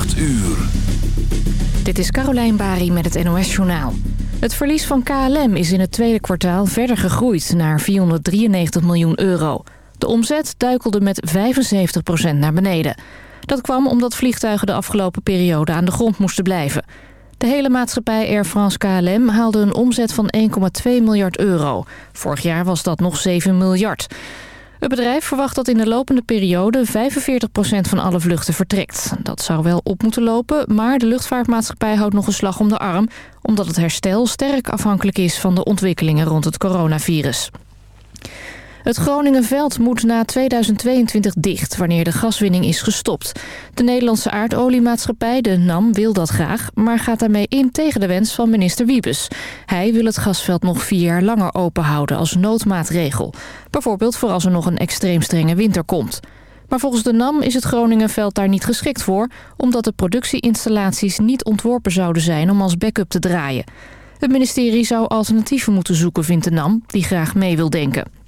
8 uur. Dit is Carolijn Bari met het NOS Journaal. Het verlies van KLM is in het tweede kwartaal verder gegroeid naar 493 miljoen euro. De omzet duikelde met 75% naar beneden. Dat kwam omdat vliegtuigen de afgelopen periode aan de grond moesten blijven. De hele maatschappij Air France KLM haalde een omzet van 1,2 miljard euro. Vorig jaar was dat nog 7 miljard. Het bedrijf verwacht dat in de lopende periode 45% van alle vluchten vertrekt. Dat zou wel op moeten lopen, maar de luchtvaartmaatschappij houdt nog een slag om de arm... omdat het herstel sterk afhankelijk is van de ontwikkelingen rond het coronavirus. Het Groningenveld moet na 2022 dicht wanneer de gaswinning is gestopt. De Nederlandse aardoliemaatschappij, de NAM, wil dat graag... maar gaat daarmee in tegen de wens van minister Wiebes. Hij wil het gasveld nog vier jaar langer open houden als noodmaatregel. Bijvoorbeeld voor als er nog een extreem strenge winter komt. Maar volgens de NAM is het Groningenveld daar niet geschikt voor... omdat de productieinstallaties niet ontworpen zouden zijn om als backup te draaien. Het ministerie zou alternatieven moeten zoeken, vindt de NAM, die graag mee wil denken.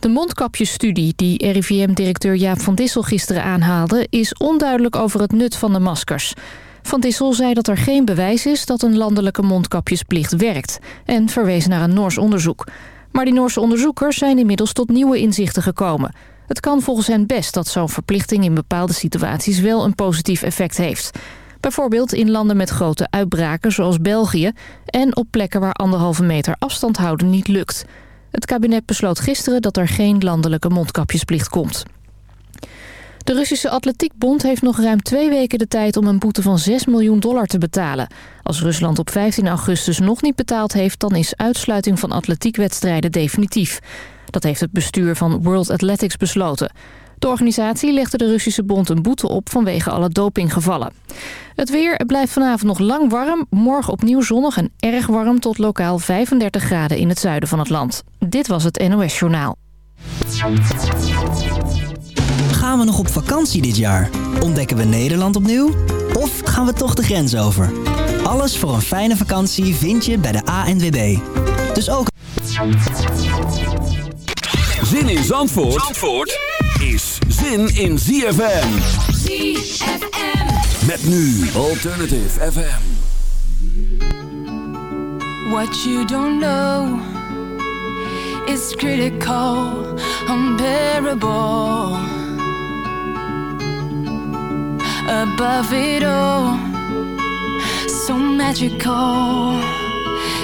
De mondkapjesstudie die RIVM-directeur Jaap van Dissel gisteren aanhaalde... is onduidelijk over het nut van de maskers. Van Dissel zei dat er geen bewijs is dat een landelijke mondkapjesplicht werkt... en verwees naar een Noors onderzoek. Maar die Noorse onderzoekers zijn inmiddels tot nieuwe inzichten gekomen. Het kan volgens hen best dat zo'n verplichting in bepaalde situaties wel een positief effect heeft. Bijvoorbeeld in landen met grote uitbraken zoals België... en op plekken waar anderhalve meter afstand houden niet lukt... Het kabinet besloot gisteren dat er geen landelijke mondkapjesplicht komt. De Russische Atletiekbond heeft nog ruim twee weken de tijd om een boete van 6 miljoen dollar te betalen. Als Rusland op 15 augustus nog niet betaald heeft, dan is uitsluiting van atletiekwedstrijden definitief. Dat heeft het bestuur van World Athletics besloten. De organisatie legde de Russische bond een boete op vanwege alle dopinggevallen. Het weer blijft vanavond nog lang warm. Morgen opnieuw zonnig en erg warm tot lokaal 35 graden in het zuiden van het land. Dit was het NOS Journaal. Gaan we nog op vakantie dit jaar? Ontdekken we Nederland opnieuw? Of gaan we toch de grens over? Alles voor een fijne vakantie vind je bij de ANWB. Dus ook... Zin in Zandvoort? Zandvoort? Is zin in ZFM. ZFM. Met nu Alternative FM. What you don't know is critical, unbearable. Above it all, so magical,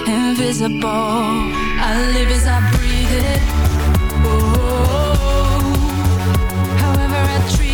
invisible. I live as I breathe it. a tree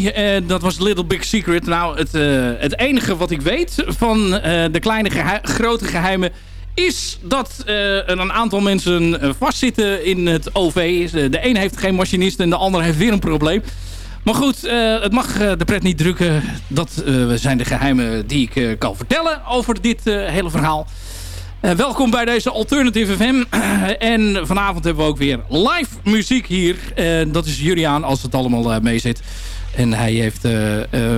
uh, dat was Little Big Secret. Nou, het, uh, het enige wat ik weet van uh, de kleine grote geheimen... is dat een aantal mensen vastzitten in het OV. De een heeft geen machinist en de ander heeft weer een probleem. Maar goed, het mag de pret niet drukken. Dat zijn de geheimen die ik kan vertellen over dit hele verhaal. Welkom bij deze Alternative FM. en vanavond hebben we ook weer live muziek hier. Dat is Juliaan als het allemaal mee zit. En hij heeft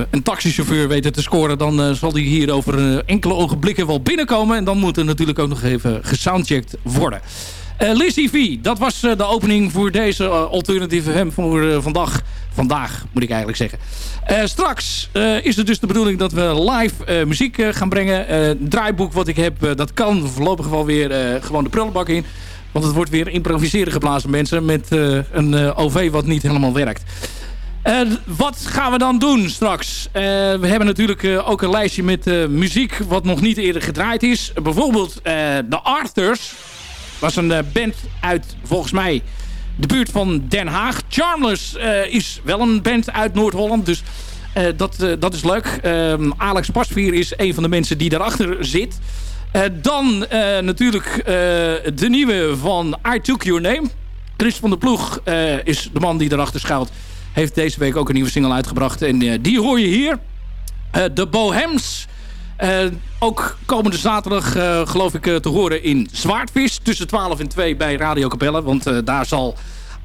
een taxichauffeur weten te scoren. Dan zal hij hier over enkele ogenblikken wel binnenkomen. En dan moet er natuurlijk ook nog even gesoundcheckt worden. Lizzie V, dat was de opening voor deze Alternative FM voor vandaag. Vandaag, moet ik eigenlijk zeggen. straks is het dus de bedoeling dat we live muziek gaan brengen. Het draaiboek wat ik heb, dat kan voorlopig wel weer gewoon de prullenbak in. Want het wordt weer improviseren geblazen mensen met een OV wat niet helemaal werkt. Wat gaan we dan doen straks? we hebben natuurlijk ook een lijstje met muziek wat nog niet eerder gedraaid is. Bijvoorbeeld de Arthurs was een eh, band uit, volgens mij, de buurt van Den Haag. Charmless is wel een band uit Noord-Holland, dus dat, dat is leuk. Alex Pasvier is een van de mensen die daarachter zit. dan natuurlijk de nieuwe van I Took Your Name. Chris van der Ploeg is de man die daarachter schuilt. Heeft deze week ook een nieuwe single uitgebracht. En die hoor je hier. de Bohems uh, ook komende zaterdag geloof ik te horen in Zwaardvis. Tussen 12 en 2 bij Radio Capelle. Want daar zal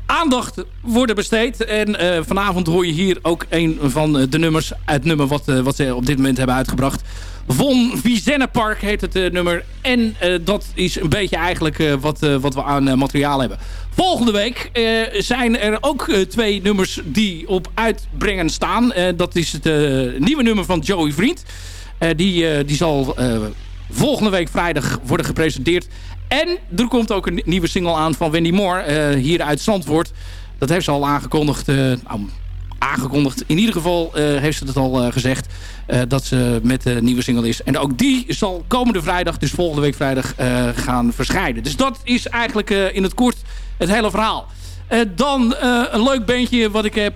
aandacht worden besteed. En vanavond hoor je hier ook een van de nummers. Het nummer wat, wat ze op dit moment hebben uitgebracht. Von Park heet het nummer. En dat is een beetje eigenlijk wat, wat we aan materiaal hebben. Volgende week zijn er ook twee nummers die op uitbrengen staan. dat is het nieuwe nummer van Joey Vriend. Die, die zal volgende week vrijdag worden gepresenteerd. En er komt ook een nieuwe single aan van Wendy Moore hier uit Zandvoort. Dat heeft ze al aangekondigd. Nou, aangekondigd. In ieder geval heeft ze het al gezegd dat ze met een nieuwe single is. En ook die zal komende vrijdag, dus volgende week vrijdag, gaan verschijnen. Dus dat is eigenlijk in het kort het hele verhaal. dan een leuk beentje wat ik heb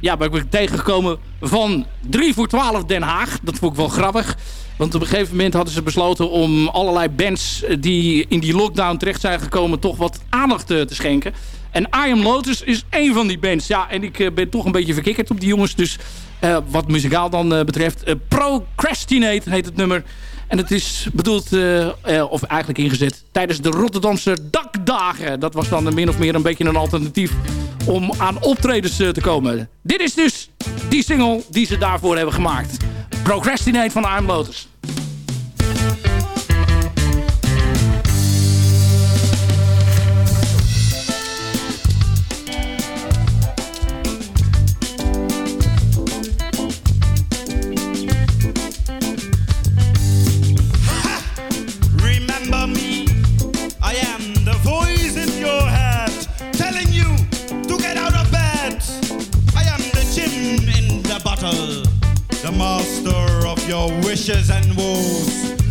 ja, ben ik tegengekomen van 3 voor 12 Den Haag. Dat vond ik wel grappig. Want op een gegeven moment hadden ze besloten om allerlei bands die in die lockdown terecht zijn gekomen toch wat aandacht te, te schenken. En I Am Lotus is één van die bands. Ja, en ik uh, ben toch een beetje verkikkerd op die jongens. Dus wat muzikaal dan betreft. Procrastinate heet het nummer. En het is bedoeld, of eigenlijk ingezet, tijdens de Rotterdamse dakdagen. Dat was dan min of meer een beetje een alternatief om aan optredens te komen. Dit is dus die single die ze daarvoor hebben gemaakt. Procrastinate van Arm Lotus. of your wishes and woes,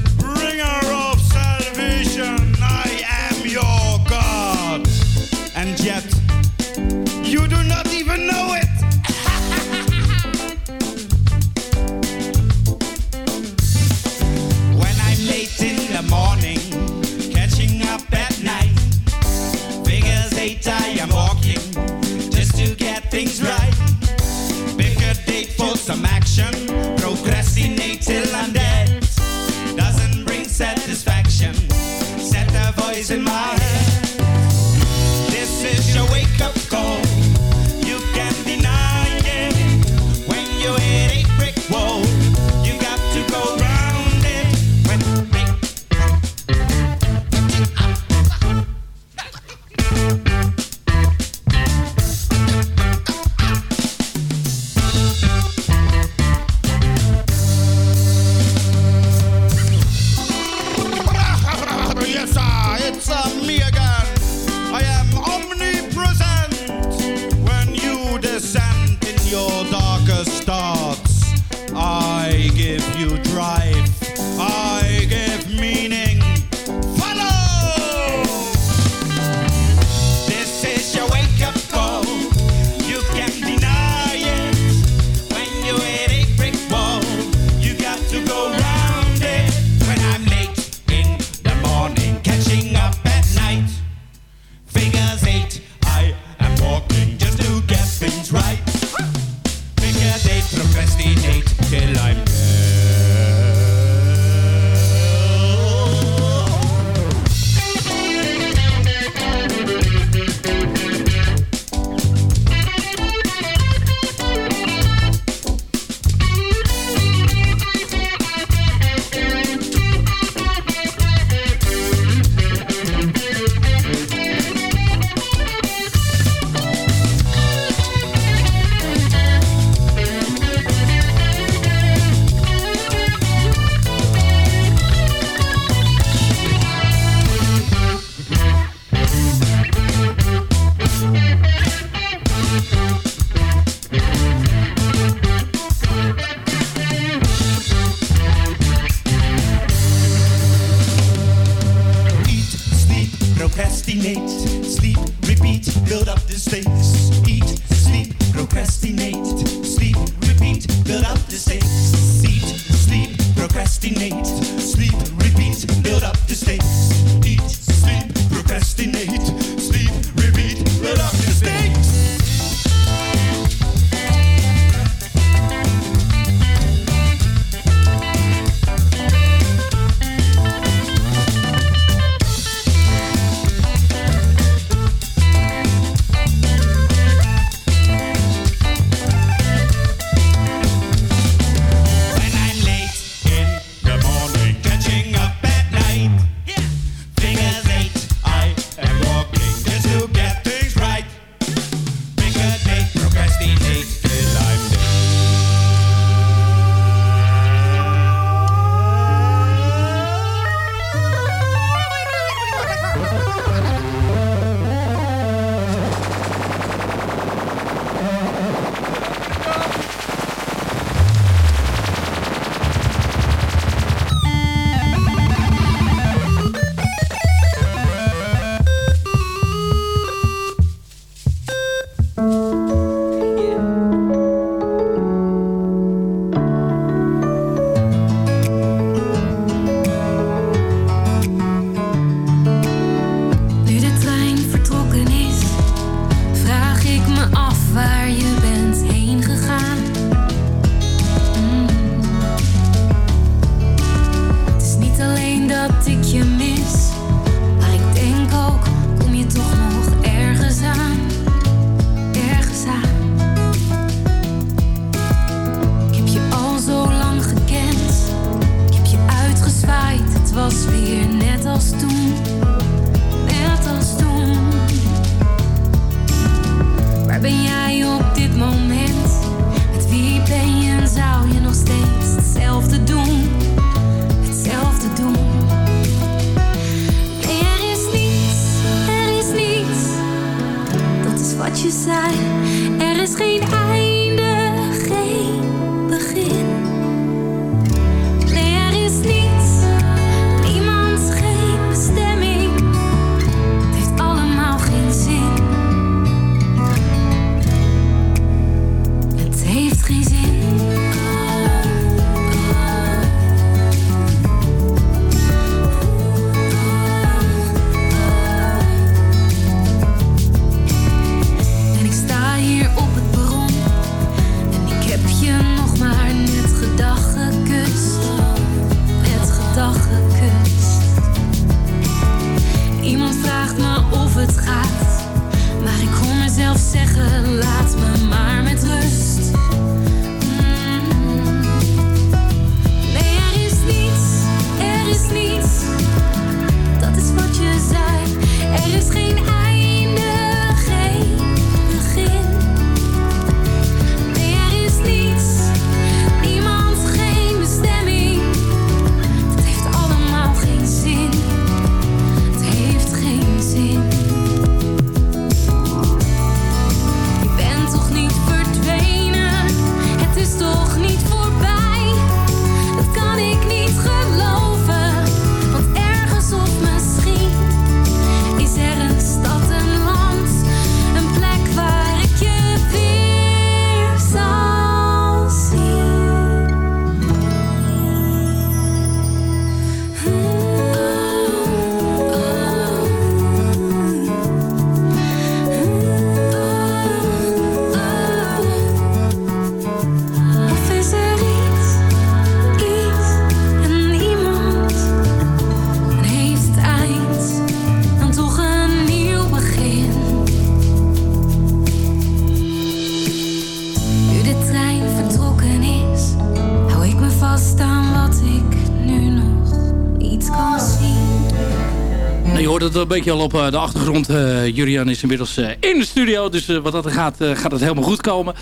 een beetje al op eh, de achtergrond. Eh, Julian is inmiddels eh, in de studio. Dus wat dat gaat, gaat het helemaal goed komen.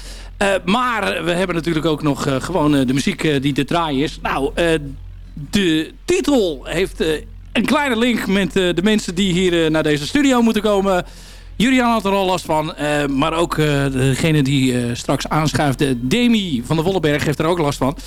maar we hebben natuurlijk ook nog gewoon de muziek die te draaien is. Nou, de titel heeft een kleine link met de mensen die hier naar deze studio moeten komen. Julian had er al last van. Maar ook degene die straks aanschuift, Demi van de Wolleberg, heeft er ook last van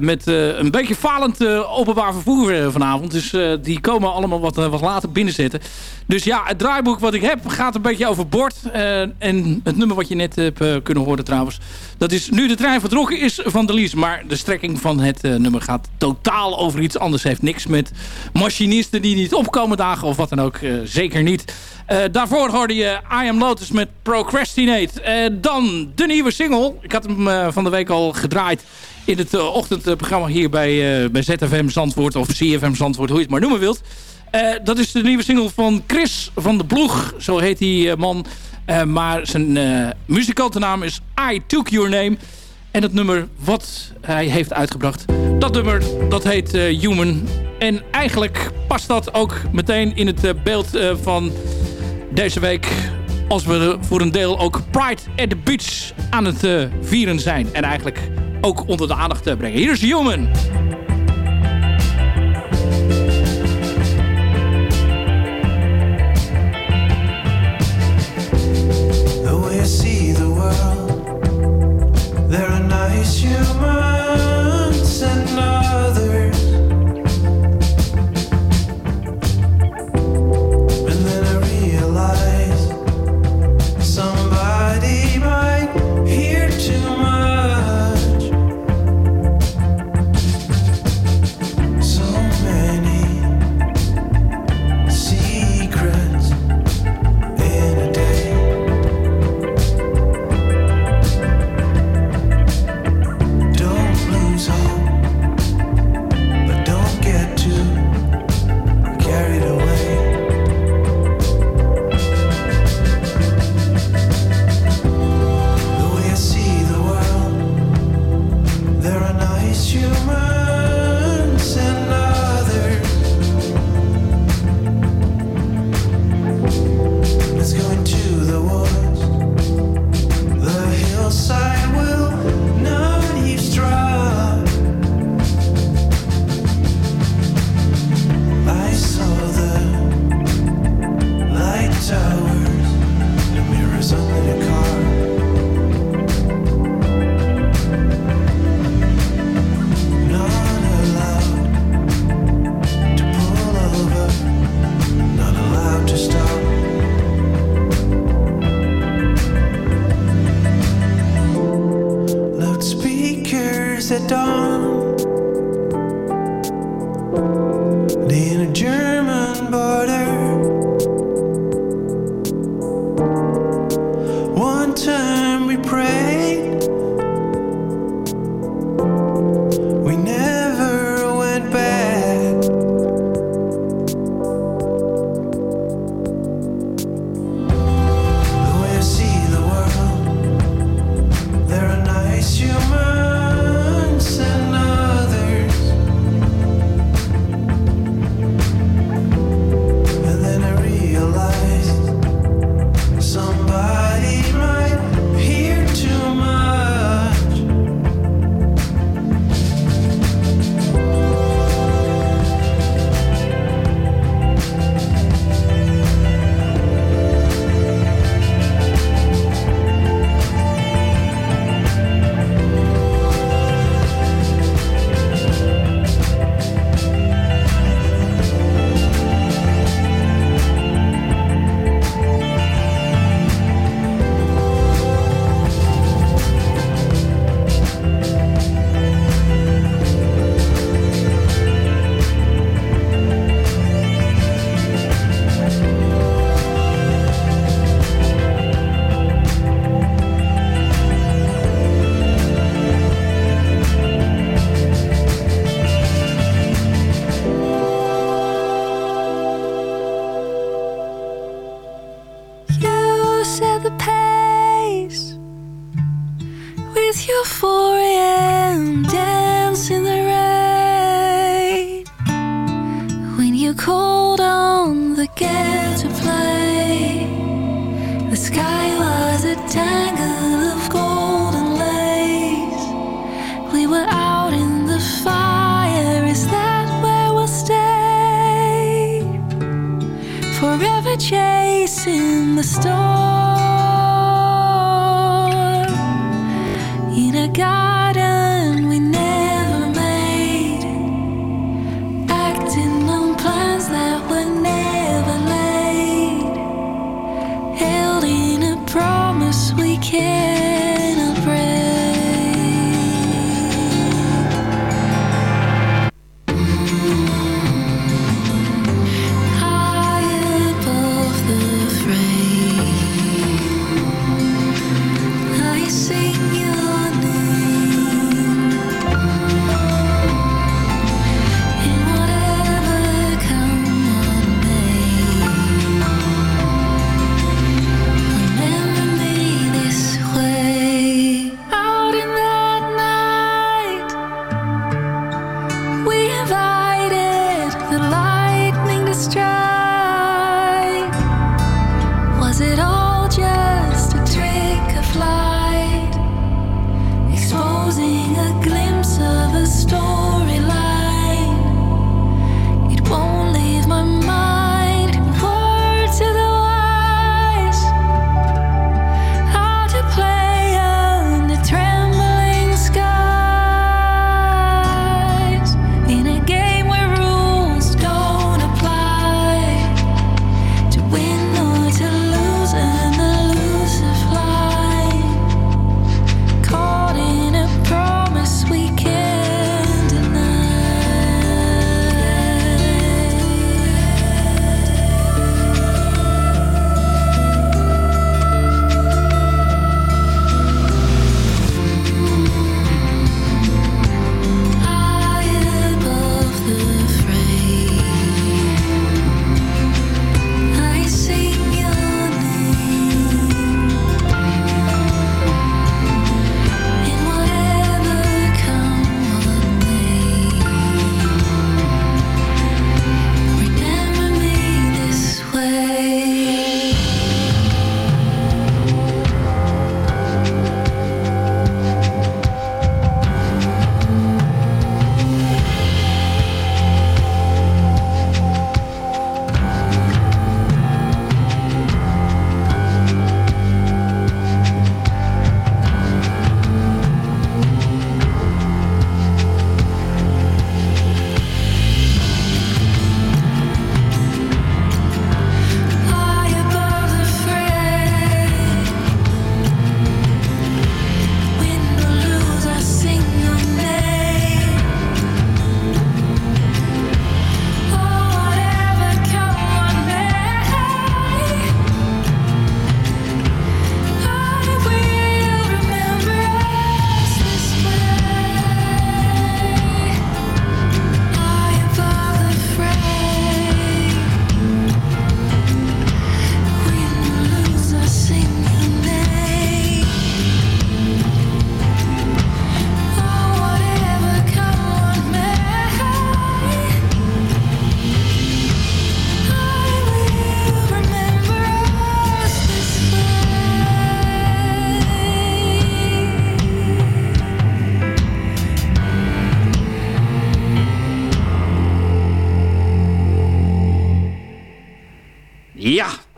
met eh, een beetje falend eh, openbaar vervoer eh, vanavond. Dus eh, die komen allemaal wat, eh, wat later binnenzetten. Dus ja, het draaiboek wat ik heb gaat een beetje over bord. Eh, en het nummer wat je net hebt eh, kunnen horen trouwens. Dat is Nu de trein vertrokken is van de Lies. Maar de strekking van het eh, nummer gaat totaal over iets anders. Heeft niks met machinisten die niet opkomen dagen of wat dan ook. eh, zeker niet. Eh, daarvoor hoorde je I Am Lotus met Procrastinate. Eh, dan de nieuwe single. Ik had hem eh, van de week al gedraaid in het eh, ochtendprogramma hier bij, eh, bij ZFM Zandvoort of CFM Zandvoort, hoe je het maar noemen wilt. Eh, dat is de nieuwe single van Chris van de Ploeg, zo heet die man. Maar zijn muzikantennaam is I Took Your Name. En het nummer wat hij heeft uitgebracht, dat nummer dat heet Human. En eigenlijk past dat ook meteen in het beeld van deze week als we voor een deel ook Pride at the Beach aan het vieren zijn. En eigenlijk ook onder de aandacht te brengen. Hier is Human. The way I see the world, there are nice humans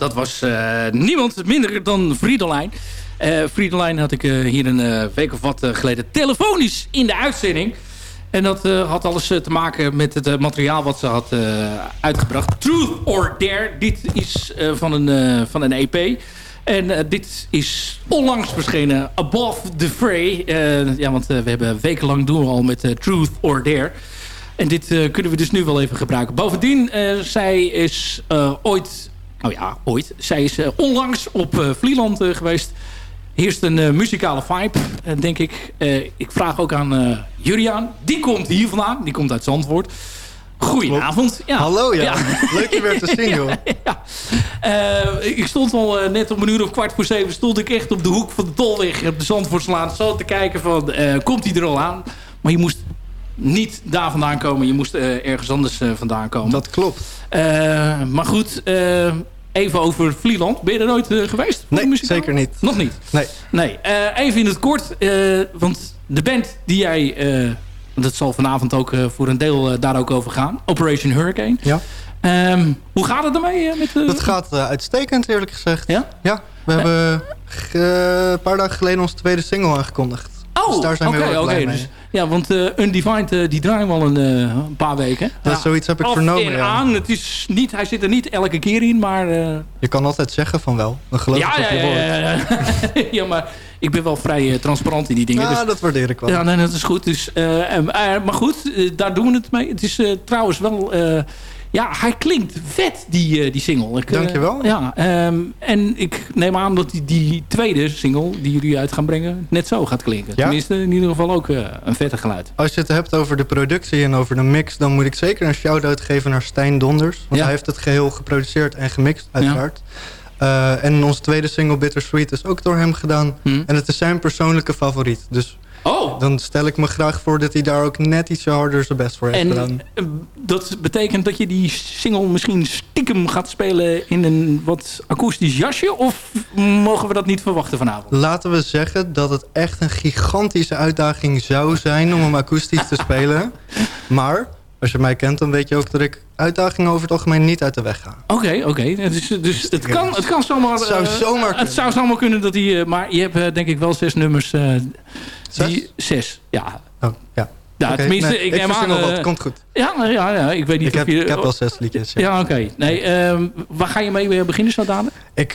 dat was eh, niemand minder dan Friedelijn. Eh Friedelijn had ik eh, hier een week of wat geleden telefonisch in de uitzending. En dat had alles te maken met het materiaal wat ze had uitgebracht. Truth or Dare. Dit is van, een, van een EP. En dit is onlangs verschenen Above the Fray. Ja, want we hebben wekenlang doen al met Truth or Dare. En dit kunnen we dus nu wel even gebruiken. Bovendien, zij is ooit... Oh ja, ooit. Zij is eh, onlangs op eh, Vlieland eh, geweest. Heerst een muzikale vibe, denk ik. Ik vraag ook aan Juriaan. Die komt hier vandaan. Die komt uit Zandvoort. Goedenavond. Ja. Hallo, ja. Leuk je weer te zien, joh. Ja. Ik stond al net om een uur of kwart voor zeven... stond ik echt op de hoek van de Tolweg op de Zandvoortslaan... zo te kijken van, komt hij er al aan? Maar je moest niet daar vandaan komen. Je moest ergens anders vandaan komen. Dat klopt. Maar goed, even over Vlieland. Ben je er nooit eh, geweest? Nee, zeker niet. Nog niet? Nee. Nee, eh, even in het kort. eh, want de band die jij... dat zal vanavond ook voor een deel daar ook over gaan. Operation Hurricane. Ja. Ehm, hoe gaat het ermee? met, Dat gaat uitstekend, eerlijk gezegd. Ja? Ja, we hebben een paar dagen geleden onze tweede single aangekondigd. Oh, dus daar zijn we heel blij mee. dus- Ja, want eh Undefined eh, die draaien we al een, eh, paar weken. Dat zoiets heb ik vernomen, en ja. aan. Het is niet, hij zit er niet elke keer in, maar... Je kan altijd zeggen van wel. Dan geloof ja, ik ja, je ja, woord. ja, ja. maar ik ben wel vrij transparant in die dingen. Ja, dus, dat waardeer ik wel. ja, nee, dat is goed. Dus, maar goed, daar doen we het mee. Het is trouwens wel... ja, hij klinkt vet, die, eh, die single. Ik, eh, Dankjewel. ja, ehm, en ik neem aan dat die, die tweede single die jullie uit gaan brengen... net zo gaat klinken. Ja? Tenminste, in ieder geval ook eh, een vette geluid. Als je het hebt over de productie en over de mix... dan moet ik zeker een shout-out geven naar Stijn Donders. Want Ja. hij heeft het geheel geproduceerd en gemixt, uiteraard. Eh, en onze tweede single Bittersweet is ook door hem gedaan. Hm. En het is zijn persoonlijke favoriet. Dus Oh, dan stel ik me graag voor dat hij daar ook net ietsje harder zijn best voor heeft gedaan. en eh, dat betekent dat je die single misschien stiekem gaat spelen in een wat akoestisch jasje? Of mogen we dat niet verwachten vanavond? Laten we zeggen dat het echt een gigantische uitdaging zou zijn om hem akoestisch te spelen. Maar als je mij kent, dan weet je ook dat ik uitdagingen over het algemeen niet uit de weg ga. Oké, oké. Dus, dus het, kan, het kan zomaar... Het zou eh, zomaar Het kunnen. zou zomaar kunnen dat hij... eh, maar je hebt eh, denk ik wel zes nummers. Zes? Die, zes, ja. Oh, ja. Ja, Oké, tenminste, nee, ik neem verzin aan... wel wat, komt goed. ja, nou ja, ja, ik weet niet Ik of heb, je... ik heb wel zes liedjes. Ja. Ja, oké. Nee, ehm, waar ga je mee beginnen zo dadelijk? Ik,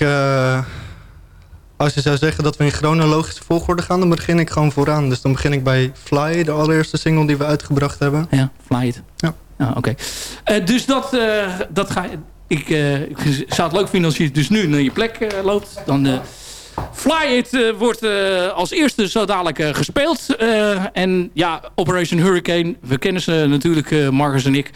als je zou zeggen dat we in chronologische volgorde gaan... dan begin ik gewoon vooraan. Dus dan begin ik bij Fly, de allereerste single die we uitgebracht hebben. Ja, Fly It. Ja. oké. Eh, dus dat, eh, dat ga. Ik, eh, ik zou het leuk vinden als je dus nu naar je plek loopt. Dan Fly It eh, wordt eh, als eerste zo dadelijk eh, gespeeld. En ja, Operation Hurricane. We kennen ze natuurlijk, Marcus en ik.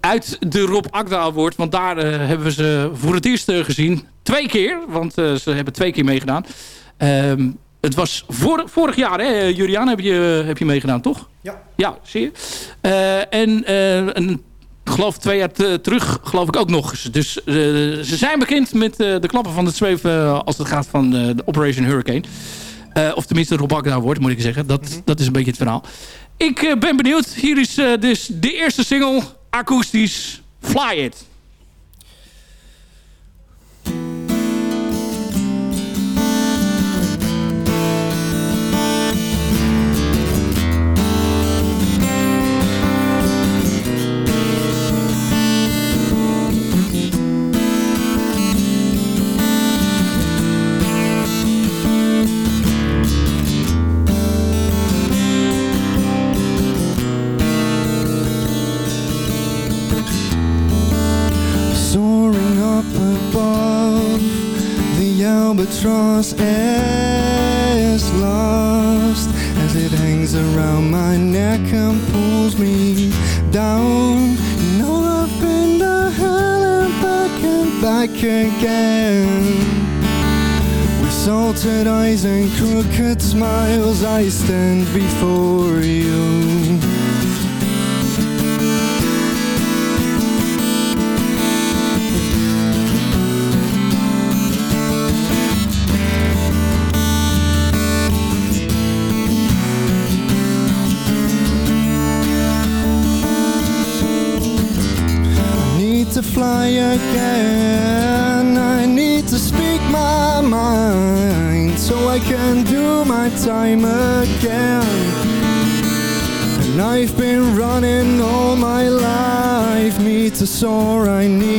Uit de Rob Akda Award. Want daar hebben we ze voor het eerst gezien. Twee keer. Want ze hebben twee keer meegedaan. Ehm, het was vor- vorig jaar, hè, Julian, heb je, heb je meegedaan, toch? Ja. Ja, zie je. En een, geloof twee jaar te- terug, geloof ik ook nog eens. Dus eh, ze zijn bekend met eh, de klappen van het zweven eh, als het gaat van de Operation Hurricane. Of tenminste Rob Agda wordt, moet ik zeggen. Dat, dat is een beetje het verhaal. Ik ben benieuwd. Hier is dus de eerste single, akoestisch, Fly It. Albatross is lost as it hangs around my neck and pulls me down. You know I've been to hell and back and back again. With salted eyes and crooked smiles, I stand before you. sore I need.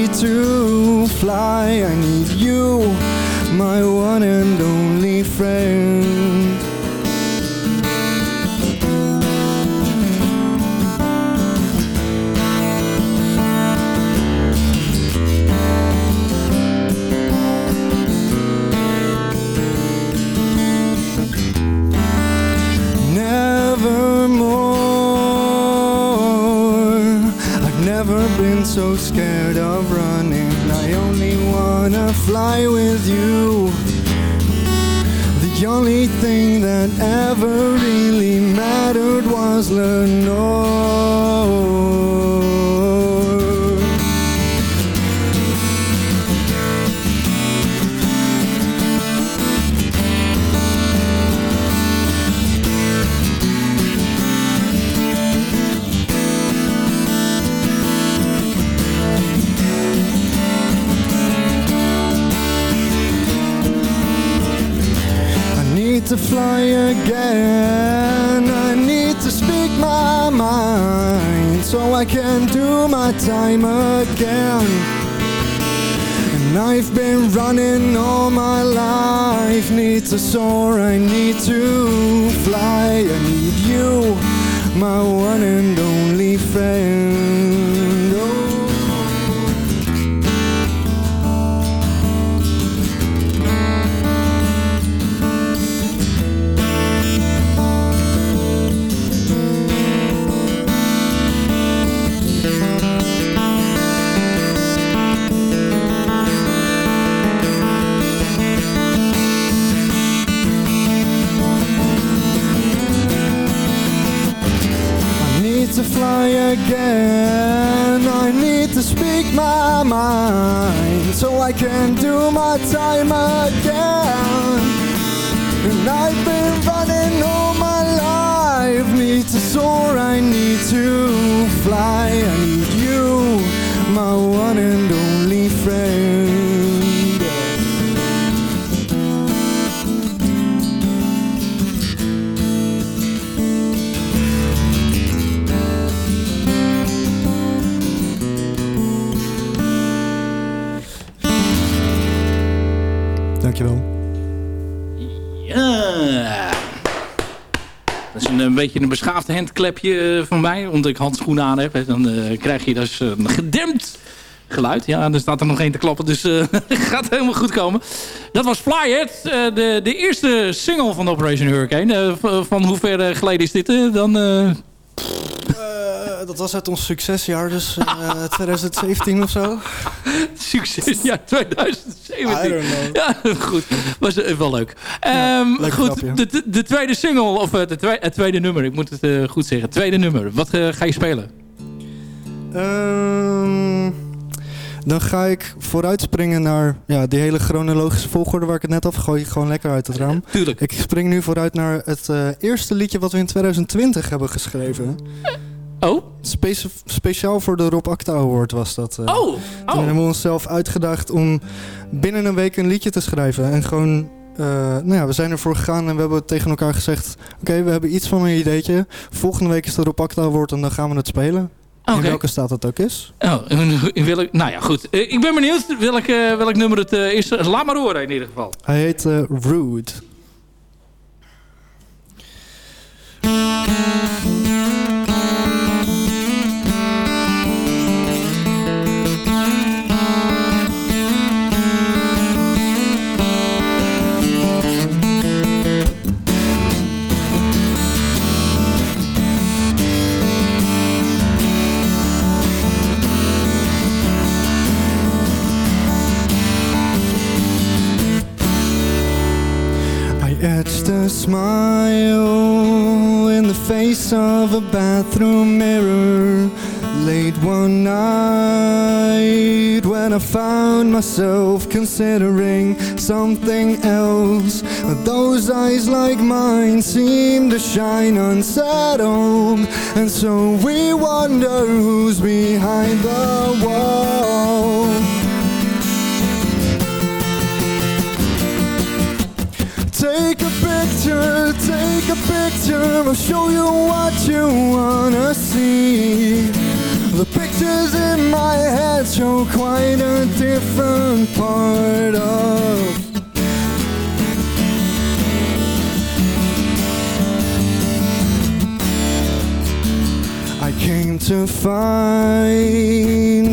Ever my time again. And I've been running all my life. Need to soar, I need to fly. I need you, my one and only friend. Fly again. I need to speak my mind so I can do my time again. And I've been running all my life. Need to soar, I need to fly. I need you, my one and only friend. Een, beetje een beschaafd handklepje eh, van mij. Omdat ik handschoenen aan heb. hè. Dan eh, krijg je dus eh, een gedempt geluid. Ja, er staat er nog één te klappen. Dus eh gaat helemaal goed komen. Dat was Fly It. eh, de, de eerste single van Operation Hurricane. Van hoe ver geleden is dit dan? Eh? Eh, dat was uit ons succesjaar, dus eh, 2017 of zo. Succes. Ja, 2017. I don't know. Ja, goed. Was eh, wel leuk. Ehm, leuk goed, de, de, de tweede single, of eh, de tweede, het tweede nummer. Ik moet het eh, goed zeggen. Tweede nummer. Wat eh, ga je spelen? Dan ga ik vooruitspringen naar ja, die hele chronologische volgorde waar ik het net af gooi. Gewoon lekker uit het raam. Tuurlijk. Ik spring nu vooruit naar het eh, eerste liedje wat we in 2020 hebben geschreven. Oh? Speci- speciaal voor de Rob Acta Award was dat. eh. Oh! Toen Oh! hebben we onszelf uitgedaagd om binnen een week een liedje te schrijven. En gewoon, eh, nou ja, we zijn ervoor gegaan en we hebben tegen elkaar gezegd... Oké, we hebben iets van een ideetje. Volgende week is de Rob Acta Award en dan gaan we het spelen. Oké. In welke staat het ook is. Oh, in- welk- nou ja, goed. Eh, ik ben benieuwd welk, eh, welk nummer het eh, is. Laat maar horen in ieder geval. Hij heet Rude. Smile in the face of a bathroom mirror late one night when I found myself considering something else. Those eyes like mine seem to shine unsettled, and so we wonder who's behind the wall. Take a picture, take a picture, I'll show you what you wanna see. The pictures in my head show quite a different part of to find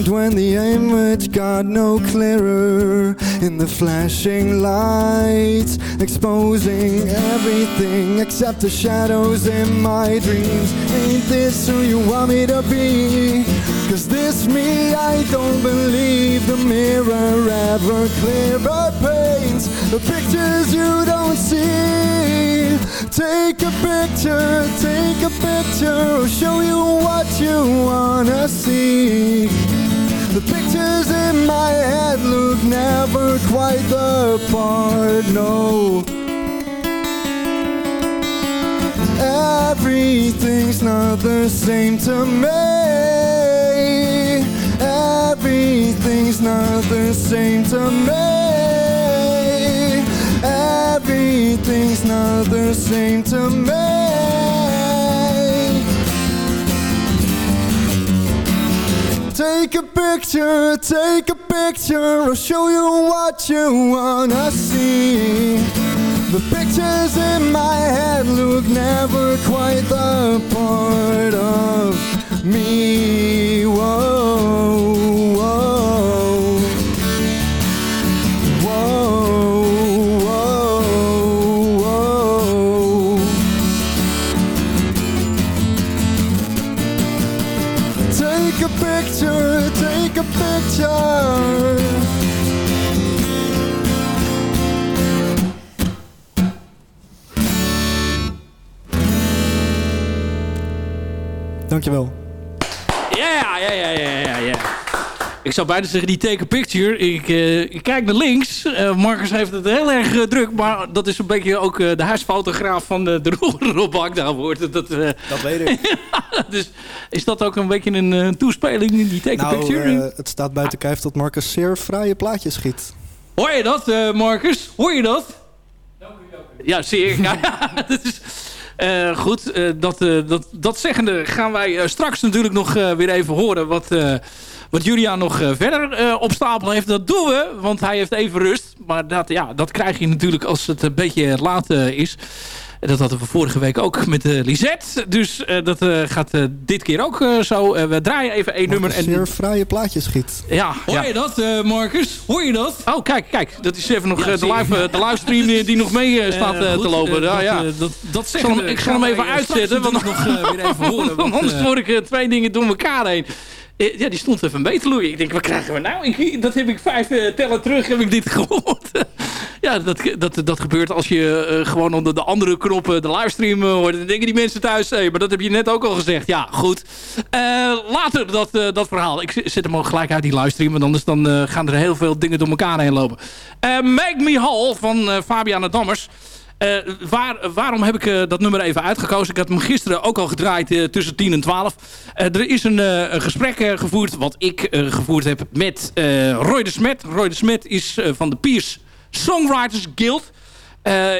when the image got no clearer in the flashing lights, exposing everything except the shadows in my dreams. Ain't this who you want me to be? Cause this me, I don't believe the mirror ever clearer paints the pictures you don't see. Take a picture, take a picture, I'll show you what you wanna see. The pictures in my head look never quite the part, no. Everything's not the same to me. Everything's not the same to me. Everything's not the same to me. Take a picture, take a picture, I'll show you what you wanna see. The pictures in my head look never quite the part of me. Whoa, whoa. Dankjewel. Ja, ja, ja, ja, ja, ja. Ik zou bijna zeggen, die take a picture. Ik, eh, ik kijk naar links. Eh, Marcus heeft het heel erg eh, druk. Maar dat is een beetje ook de huisfotograaf van de, de Rob daar wordt. Dat, Dat weet ik. dus is dat ook een beetje een toespeling, die take a nou, picture? het staat buiten kijf dat Marcus zeer fraaie plaatjes schiet. Hoor je dat, Marcus? Hoor je dat? Ja, zie ik. Ja, dat is, eh, goed, dat, eh, dat, dat zeggende gaan wij straks natuurlijk nog weer even horen... wat, wat Julian nog eh, verder eh, op stapel heeft. Dat doen we, want hij heeft even rust. Maar dat, ja, dat krijg je natuurlijk als het een beetje laat eh, is. En Dat hadden we vorige week ook met uh, Lisette. Dus eh, dat eh, gaat eh, dit keer ook eh, zo. We draaien even één nummer. Marcus En zeer fraaie plaatjes schiet. ja, hoor je dat, eh, Marcus? Hoor je dat? Oh, kijk, kijk. Dat is even nog de, live, de livestream die, die nog mee staat te lopen. ja, ja. dat, dat zal hem, ik zal hem even uitzetten, want nog weer even horen. want anders word ik twee dingen door elkaar heen. Eh, Ja, die stond even mee te loeien. Ik denk, wat krijgen we nou? Dat heb ik vijf eh, tellen terug, heb ik dit gehoord. ja, dat, dat, dat gebeurt als je eh, gewoon onder de andere knoppen de livestream hoort. Dan denken die mensen thuis, hé, maar dat heb je net ook al gezegd. Ja, goed. Later dat, dat verhaal. Ik zet hem ook gelijk uit die livestream, want anders dan, gaan er heel veel dingen door elkaar heen lopen. Make Me Hall van Fabiana Dammers. Eh, waar, waarom heb ik eh, dat nummer even uitgekozen? Ik had hem gisteren ook al gedraaid eh, tussen 10 en 12. Eh, er is een, gesprek gevoerd, wat ik gevoerd heb met Roy de Smet. Roy de Smet is van de Piers Songwriters Guild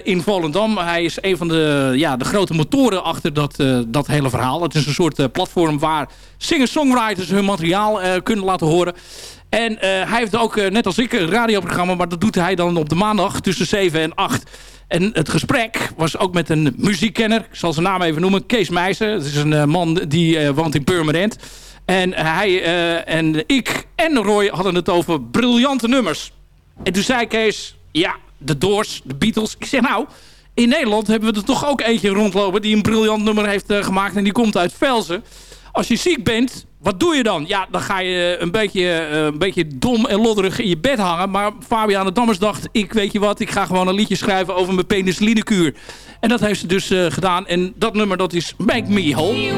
in Volendam. Hij is een van de, ja, de grote motoren achter dat, dat hele verhaal. Het is een soort platform waar singer-songwriters hun materiaal kunnen laten horen. En hij heeft ook, net als ik, een radioprogramma. Maar dat doet hij dan op de maandag tussen 7 en 8. En het gesprek was ook met een muziekkenner. Ik zal zijn naam even noemen. Kees Meijsen. Het is een eh, man die eh, woont in Purmerend. En hij eh, en ik en Roy hadden het over briljante nummers. En toen zei Kees, ja, de Doors, de Beatles. Ik zeg nou, in Nederland hebben we er toch ook eentje rondlopen... die een briljant nummer heeft gemaakt en die komt uit Velzen. Als je ziek bent, wat doe je dan? Ja, dan ga je een beetje, eh, een beetje dom en lodderig in je bed hangen. Maar Fabiana Dammers dacht, ik weet je wat... ik ga gewoon een liedje schrijven over mijn penicillinekuur. En dat heeft ze dus eh, gedaan. En dat nummer, dat is Make Me Whole.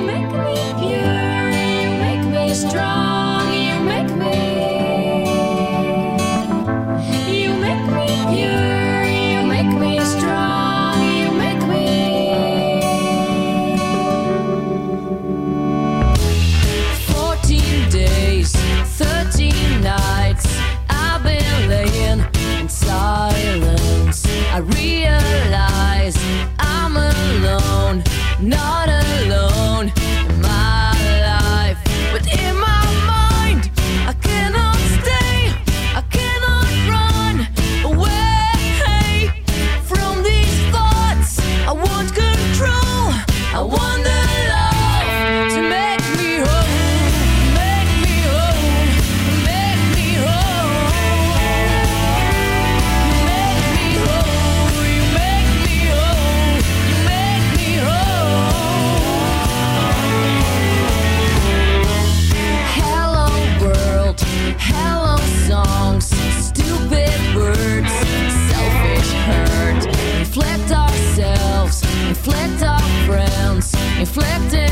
Make me strong, I realize I'm alone, not reflecting.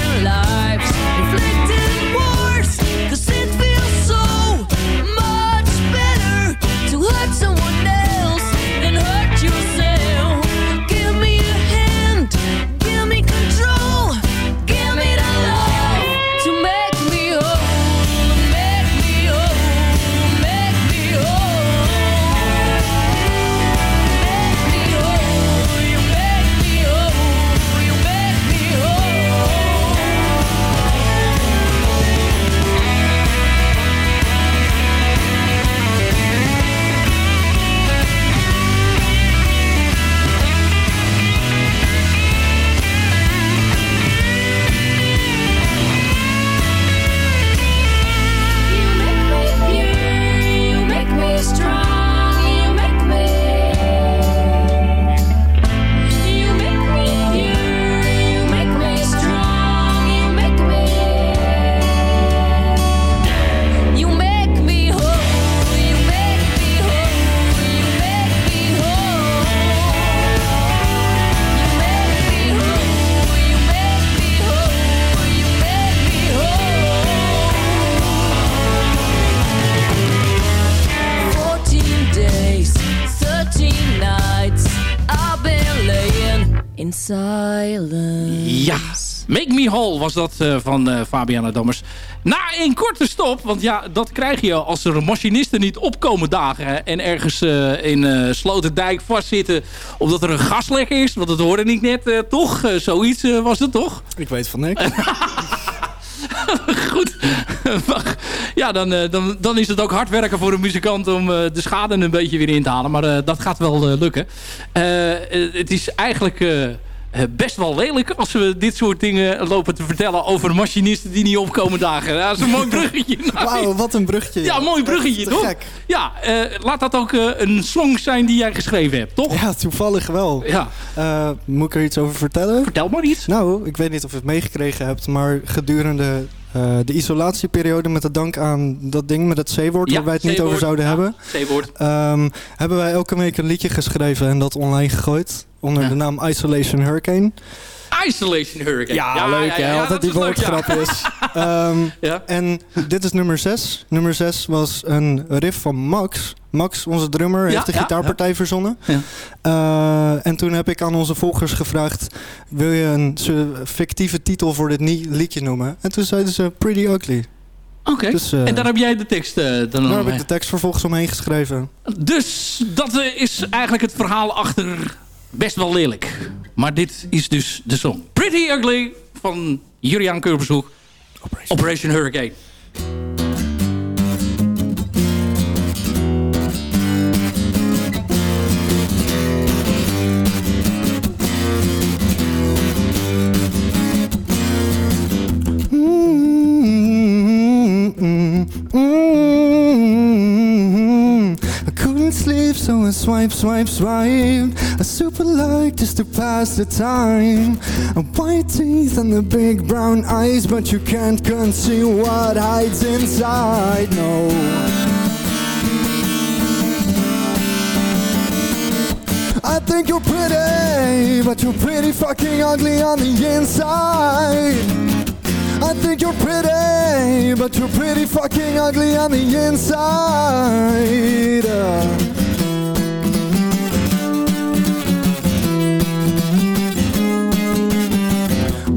Was dat eh, van eh, Fabiana Dammers. Na een korte stop, want ja, dat krijg je als er machinisten niet opkomen dagen... en ergens eh, in Sloterdijk vastzitten omdat er een gaslek is. Want dat hoorde ik net, toch? Zoiets was het toch? Ik weet van niks. Goed. Ja, dan, dan, dan is het ook hard werken voor een muzikant om de schade een beetje weer in te halen. Maar dat gaat wel lukken. Het is eigenlijk best wel lelijk als we dit soort dingen lopen te vertellen over machinisten die niet opkomen dagen. Ja, dat is een mooi bruggetje. Nou, Wauw, wat een bruggetje. ja, een mooi bruggetje, toch? gek. Ja, eh, laat dat ook eh, een song zijn die jij geschreven hebt, toch? Ja, toevallig wel. Ja. Eh, moet ik er iets over vertellen? Vertel maar iets. Nou, ik weet niet of je het meegekregen hebt, maar gedurende eh, de isolatieperiode met de dank aan dat ding met het C-woord waar wij het niet over zouden Ja, hebben, ehm, hebben wij elke week een liedje geschreven en dat online gegooid onder Ja. de naam Isolation Hurricane. Isolation Hurricane. Ja, leuk hè, altijd dat die is ja. woordgrapjes. Ehm, Ja. en dit is nummer 6. Nummer 6 was een riff van Max. Max, onze drummer, Ja, heeft de ja, gitaarpartij verzonnen. Ja. Eh, en toen heb ik aan onze volgers gevraagd... wil je een fictieve titel voor dit liedje noemen? En toen zeiden ze Pretty Ugly. Oké. Dus, eh, en daar heb jij de tekst eh, dan Daar heb ik de tekst vervolgens omheen geschreven. Dus dat is eigenlijk het verhaal achter best wel lelijk. Maar dit is dus de song. Pretty Ugly van Juriaan Keurbezoek. Operation Hurricane. I couldn't sleep, so I swipe, swipe, swipe. A super like just to pass the time. A white teeth and the big brown eyes, but you can't conceal what hides inside. No. I think you're pretty, but you're pretty fucking ugly on the inside. I think you're pretty, but you're pretty fucking ugly on the inside.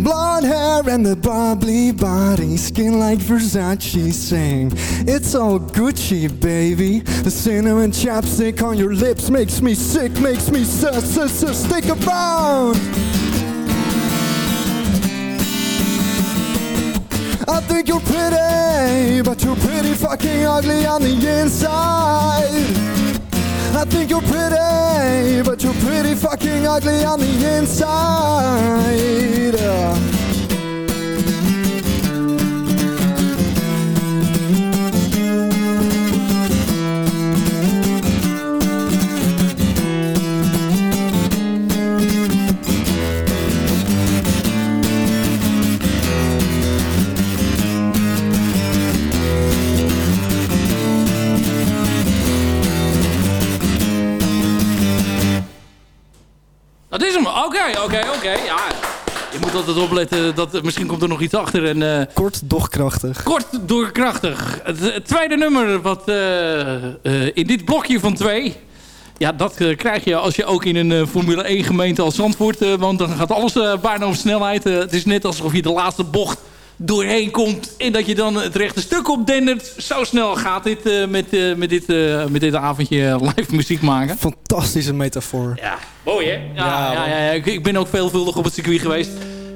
Blonde hair and the bubbly body, skin like Versace saying, It's all Gucci, baby. The cinnamon chapstick on your lips makes me sick, makes me sus, sus, sus, stick around. I think you're pretty, but you're pretty fucking ugly on the inside. I think you're pretty, but you're pretty fucking ugly on the inside. Oké, oké. Ja, je moet altijd opletten. Dat, misschien komt er nog iets achter. En, eh, kort, doch krachtig. Kort doorkrachtig. Het, het tweede nummer wat eh, eh, in dit blokje van twee... Ja, dat krijg je als je ook in een Formule 1 gemeente als Zandvoort woont. Dan gaat alles bijna op snelheid. Het is net alsof je de laatste bocht doorheen komt. En dat je dan het rechte stuk opdendert. Zo snel gaat dit eh, met, eh, met, dit, eh, met dit avondje live muziek maken. Fantastische metafoor. Ja, mooi hè? Ja, Ja, ja, ja, ja. Ik, ik ben ook veelvuldig op het circuit geweest.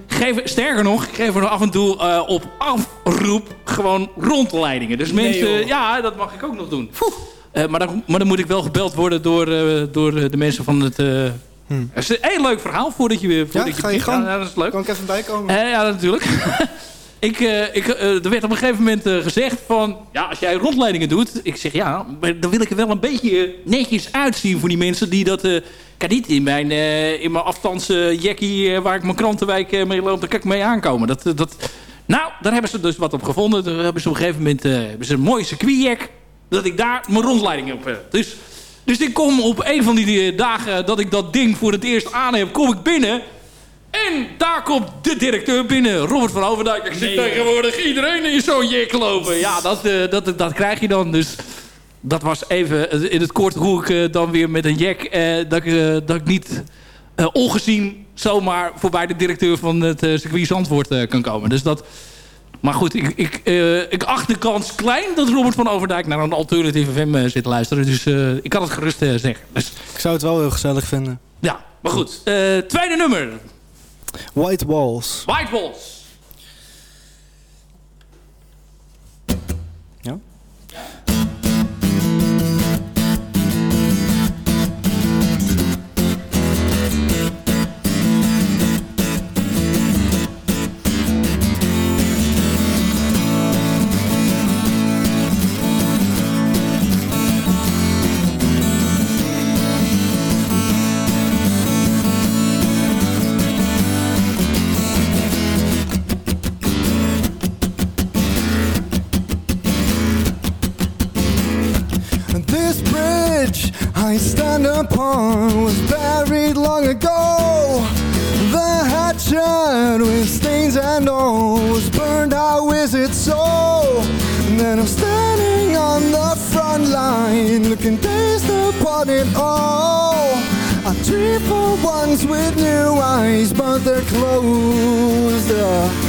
Geef, sterker nog, ik geef er af en toe op afroep gewoon rondleidingen. Dus mensen, joh. ja, dat mag ik ook nog doen. Maar, dan, maar dan moet ik wel gebeld worden door, door de mensen van het... Het is een heel leuk verhaal voordat je weer... Hm. Ja, Voordat ga je gang. Ja, dat is leuk. Kan ik even bijkomen? Ja, natuurlijk. ik, eh, ik, eh, er werd op een gegeven moment eh, gezegd van... Ja, als jij rondleidingen doet... Ik zeg ja, maar dan wil ik er wel een beetje netjes uitzien voor die mensen die dat... eh kan niet in mijn, eh, in mijn afstandsjackie eh, waar ik mijn krantenwijk mee loop... Daar kan ik mee aankomen. Dat, dat... Nou, daar hebben ze dus wat op gevonden. Daar hebben ze op een gegeven moment hebben ze een mooi circuitjack... Dat ik daar mijn rondleiding op heb. Dus, dus ik kom op een van die dagen dat ik dat ding voor het eerst aan heb... Kom ik binnen... En daar komt de directeur binnen, Robert van Overdijk. Ik zie tegenwoordig iedereen in zo'n jek lopen. Ja, dat, eh, dat, dat krijg je dan. Dus dat was even in het kort hoe ik eh, dan weer met een jek... eh, dat, ik, dat ik niet eh, ongezien zomaar voorbij de directeur van het uh, circuit Zandvoort uh, kan komen. Dus dat... Maar goed, ik, ik, uh, ik acht de kans klein dat Robert van Overdijk naar een alternatieve FM zit te luisteren. Dus ik kan het gerust zeggen. Dus... Ik zou het wel heel gezellig vinden. Ja, maar goed. tweede nummer. White Walls. White Walls. I stand upon was buried long ago. The hatchet with stains and all was burned out with its soul. And then I'm standing on the front line, looking dazed upon it all. I dream for ones with new eyes, but they're closed. The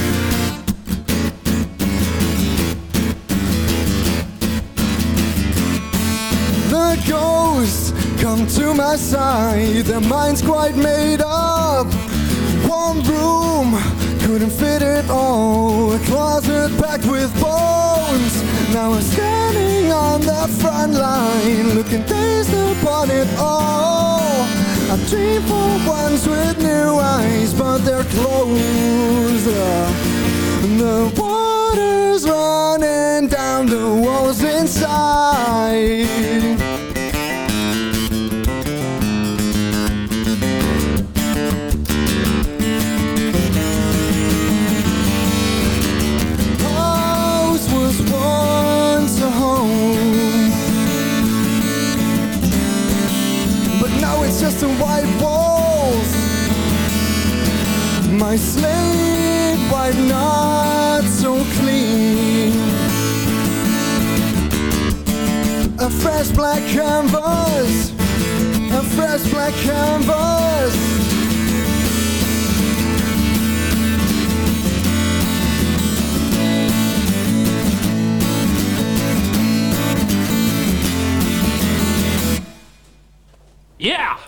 come to my side, their minds quite made up. One room couldn't fit it all, a closet packed with bones. Now I'm standing on the front line, looking dazed upon it all. I dream for ones with new eyes, but they're closed. The water's running down the walls inside. Just white walls. My slate white not so clean. A fresh black canvas. A fresh black canvas. Ja!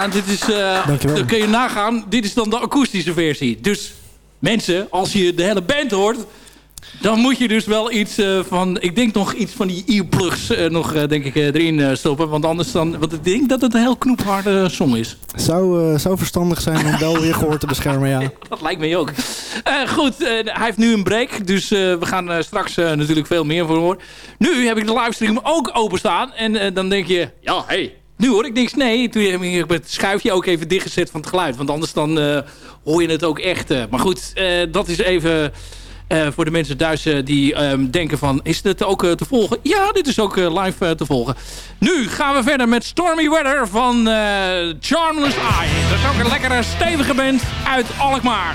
Ja, dit is... Uh, dan kun je nagaan. Dit is dan de akoestische versie. Dus mensen, als je de hele band hoort... Dan moet je dus wel iets uh, van... Ik denk nog iets van die earplugs uh, nog, uh, denk ik, erin stoppen. Want anders dan... Want ik denk dat het een heel knoepharde song is. Zou, zou verstandig zijn om wel weer gehoord te beschermen, ja. dat lijkt mij ook. goed, hij heeft nu een break. Dus we gaan straks natuurlijk veel meer voor horen. Nu heb ik de livestream ook openstaan. En dan denk je... Ja, hey, nu hoor ik niks. Nee, toen heb ik het schuifje ook even dichtgezet van het geluid. Want anders dan hoor je het ook echt. maar goed, dat is even... Voor de mensen thuis die um, denken van... is dit ook te volgen? Ja, dit is ook live te volgen. Nu gaan we verder met Stormy Weather van Charmless Eye. Dat is ook een lekkere stevige band uit Alkmaar.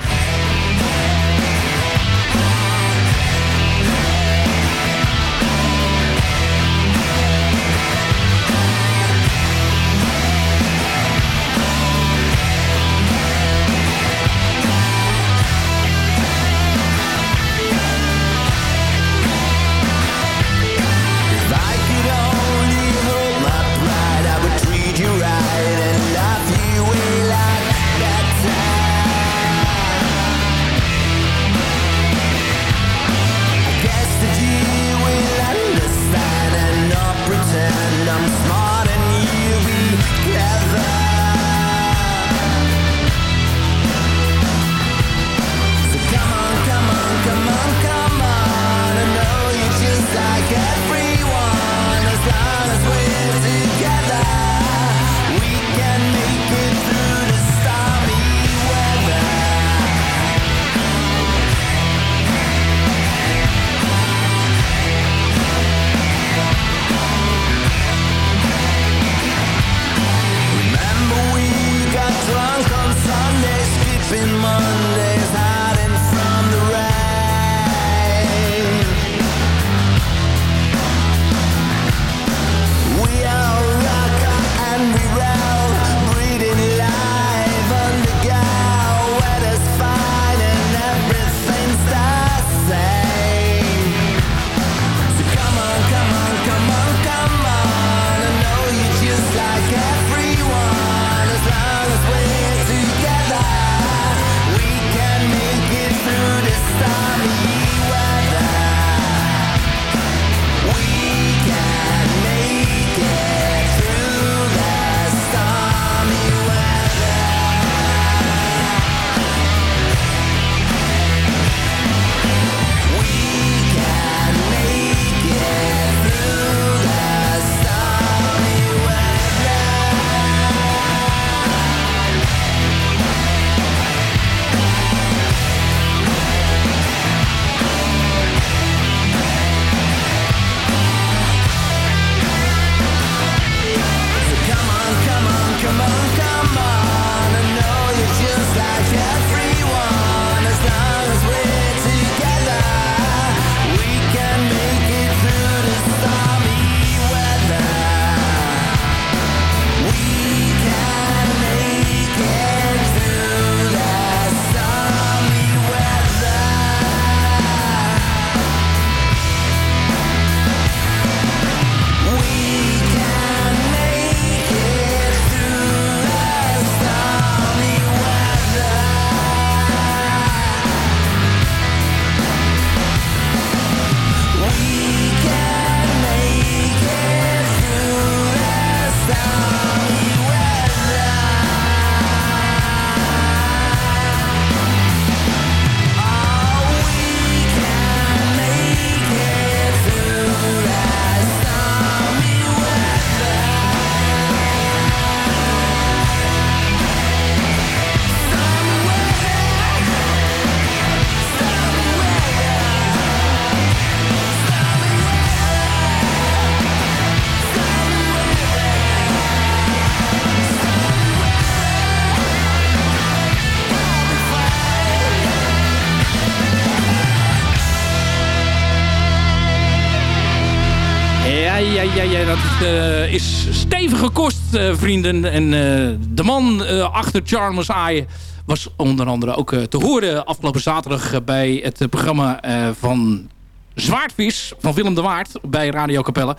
Vrienden. En eh, de man eh, achter Charmers Eye was onder andere ook eh, te horen afgelopen zaterdag bij het programma van Zwaardvis van Willem de Waard bij Radio Capelle.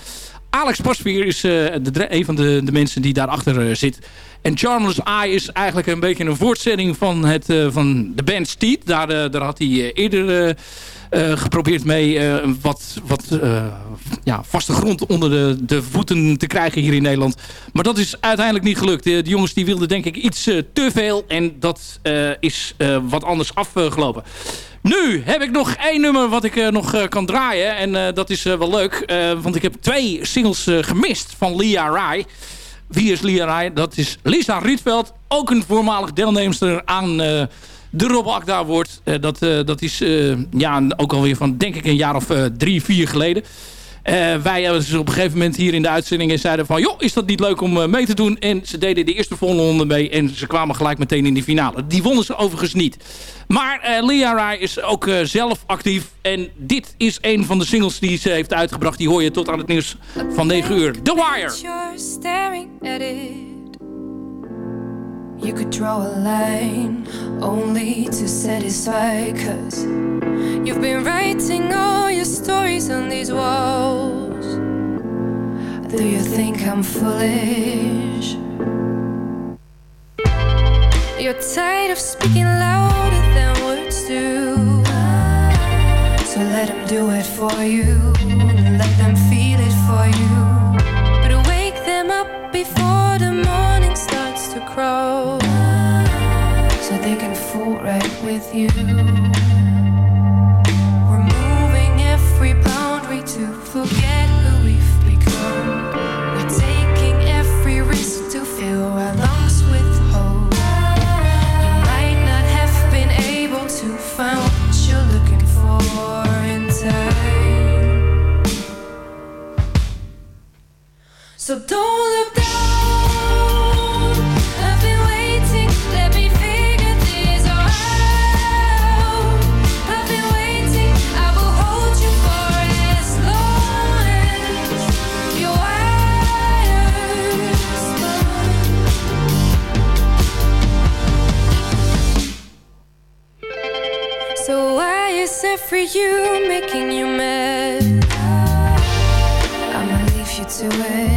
Alex Pasveer is eh, een van de, de mensen die daarachter eh, zit. En Charmless Eye is eigenlijk een beetje een voortzetting van, het, eh, van de band Steed. Daar, daar had hij eerder geprobeerd mee wat, wat ja, vaste grond onder de, de voeten te krijgen hier in Nederland. Maar dat is uiteindelijk niet gelukt. De, de jongens die wilden denk ik iets te veel en dat is wat anders afgelopen. Nu heb ik nog één nummer wat ik eh, nog eh, kan draaien. En eh, dat is wel leuk. want ik heb twee singles gemist van Lia Rai. Wie is Lia Rai? Dat is Lisa Rietveld. Ook een voormalig deelnemster aan de Rob Akda. Eh, dat, dat is ja, ook alweer van denk ik een jaar of drie, vier geleden. Eh, wij dus op een gegeven moment hier in de uitzending en zeiden van... joh, is dat niet leuk om eh, mee te doen? En ze deden de eerste ronde mee en ze kwamen gelijk meteen in de finale. Die wonnen ze overigens niet. Maar eh Lea Rai is ook zelf actief. En dit is een van de singles die ze heeft uitgebracht. Die hoor je tot aan het nieuws van 9 uur. The Wire. You could draw a line only to satisfy, cause you've been writing all your stories on these walls. Do you think I'm foolish? You're tired of speaking louder than words do. So let them do it for you. Let them feel it for you. But wake them up before the morning crow. So they can fool right with you. We're moving every boundary to forget who we've become. We're taking every risk to fill our lungs with hope. You might not have been able to find what you're looking for in time. So don't look down. For you making you mad? I'ma leave you to it.